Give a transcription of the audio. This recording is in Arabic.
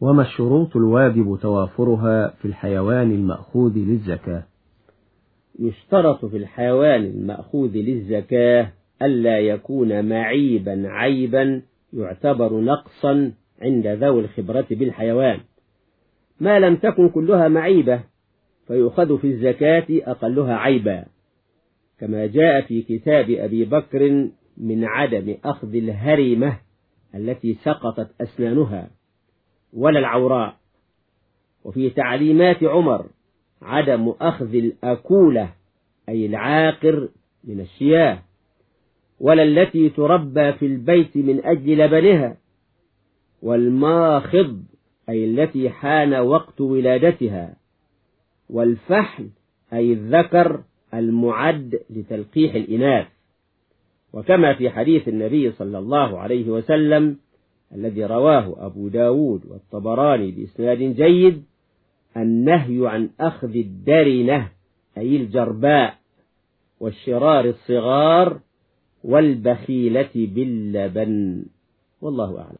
وما الشروط الواجب توافرها في الحيوان المأخوذ للزكاة؟ يشترط في الحيوان المأخوذ للزكاة ألا يكون معيبا عيبا يعتبر نقصا عند ذوي الخبرة بالحيوان. ما لم تكن كلها معيبة فيؤخذ في الزكاة أقلها عيبا. كما جاء في كتاب أبي بكر من عدم أخذ الهرمة التي سقطت أسنانها. ولا العوراء. وفي تعليمات عمر عدم أخذ الأكولة أي العاقر من الشياه ولا التي تربى في البيت من أجل لبنها والماخض أي التي حان وقت ولادتها والفحل أي الذكر المعد لتلقيح الإناث. وكما في حديث النبي صلى الله عليه وسلم الذي رواه أبو داود والطبراني بإسناد جيد النهي عن أخذ الدرنة أي الجرباء والشرار الصغار والبخيلة باللبن والله أعلم.